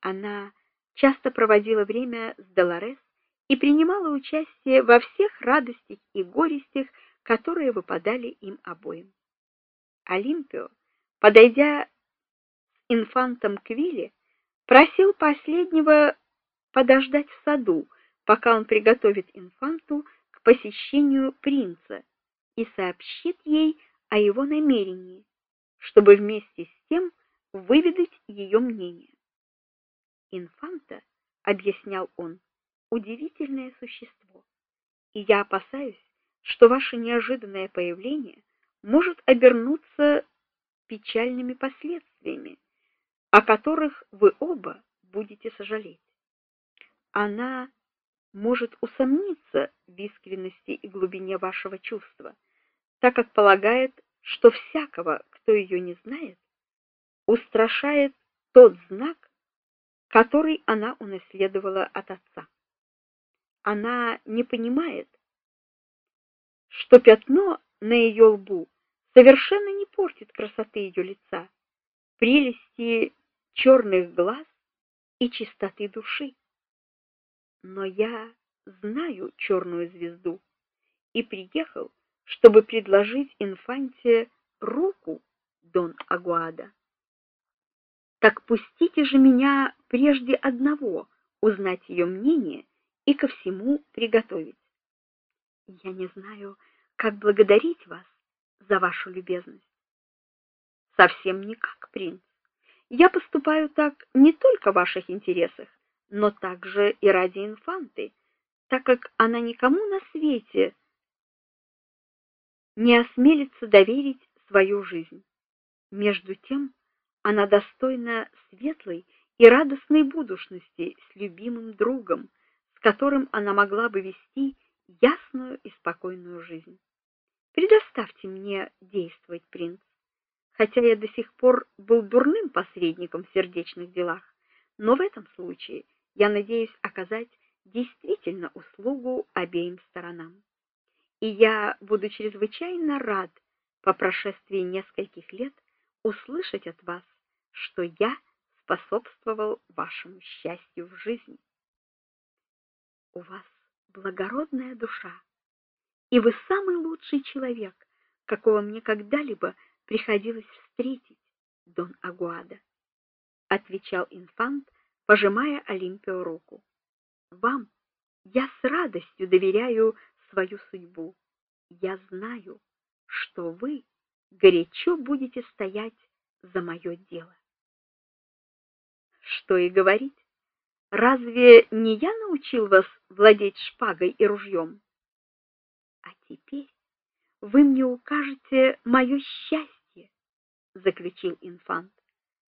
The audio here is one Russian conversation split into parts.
Она часто проводила время с Долорес и принимала участие во всех радостях и горестях, которые выпадали им обоим. Олимпио, подойдя с инфантом к вилле, просил последнего подождать в саду, пока он приготовит инфанту к посещению принца и сообщит ей о его намерении, чтобы вместе с тем выведать ее мнение. Инфанта, объяснял он, удивительное существо, и я опасаюсь, что ваше неожиданное появление может обернуться печальными последствиями, о которых вы оба будете сожалеть. Она может усомниться в искренности и глубине вашего чувства, так как полагает, что всякого, кто ее не знает, устрашает тот знак, который она унаследовала от отца. Она не понимает, что пятно на ее лбу совершенно не портит красоты ее лица, прелести черных глаз и чистоты души. Но я знаю черную звезду и приехал, чтобы предложить инфанте руку Дон Агуада. Так пустите же меня прежде одного узнать ее мнение и ко всему приготовить. Я не знаю, как благодарить вас за вашу любезность. Совсем никак, принц. Я поступаю так не только в ваших интересах, но также и ради инфанты, так как она никому на свете не осмелится доверить свою жизнь. Между тем, она достойна светлой и радостной будущности с любимым другом, с которым она могла бы вести ясную и спокойную жизнь. Предоставьте мне действовать, принц. Хотя я до сих пор был дурным посредником в сердечных делах, но в этом случае я надеюсь оказать действительно услугу обеим сторонам. И я буду чрезвычайно рад по прошествии нескольких лет услышать от вас, что я способствовал вашему счастью в жизни. У вас благородная душа, и вы самый лучший человек, какого мне когда-либо приходилось встретить, Дон Агуада, отвечал инфант, пожимая Олимпио руку. Вам я с радостью доверяю свою судьбу. Я знаю, что вы горячо будете стоять за мое дело. Что и говорить? Разве не я научил вас владеть шпагой и ружьем? А теперь вы мне укажете мое счастье, заключил инфант,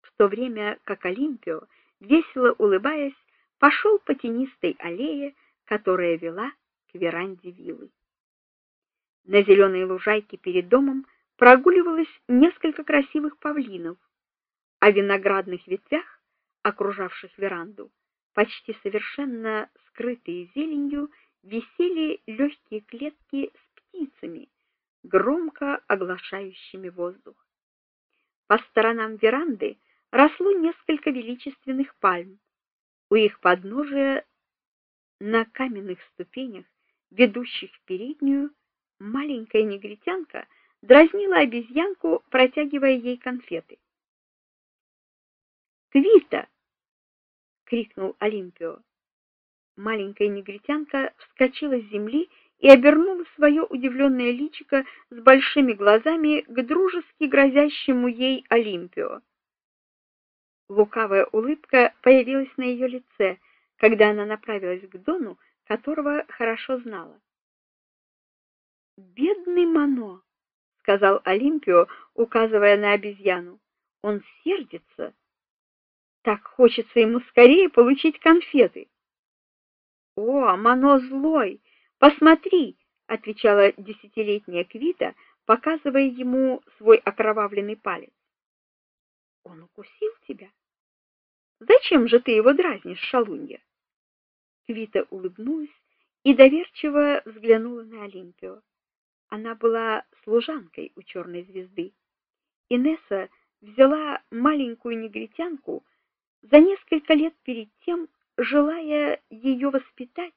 в то время как Олимпио, весело улыбаясь, пошел по тенистой аллее, которая вела к веранде виллы. На зеленой лужайке перед домом прогуливалось несколько красивых павлинов, а в виноградных ветвях, окружавших веранду, почти совершенно скрытые зеленью, висели легкие клетки с птицами, громко оглашающими воздух. По сторонам веранды росло несколько величественных пальм. У их подножия на каменных ступенях, ведущих в переднюю, маленькая негритянка дразнила обезьянку, протягивая ей конфеты. "Квита!" Крикнул Олимпио. Маленькая негритянка вскочила с земли и обернула свое удивленное личико с большими глазами к дружески грозящему ей Олимпио. Лукавая улыбка появилась на ее лице, когда она направилась к Дону, которого хорошо знала. Бедный Мано, сказал Олимпио, указывая на обезьяну. Он сердится. Так хочется ему скорее получить конфеты. О, Мано злой. Посмотри, отвечала десятилетняя Квита, показывая ему свой окровавленный палец. Он укусил тебя? Зачем же ты его дразнишь, шалунья? Квита улыбнулась и доверчиво взглянула на Олимпио. Она была служанкой у черной звезды. Инесса взяла маленькую негритянку За несколько лет перед тем, желая ее воспитать,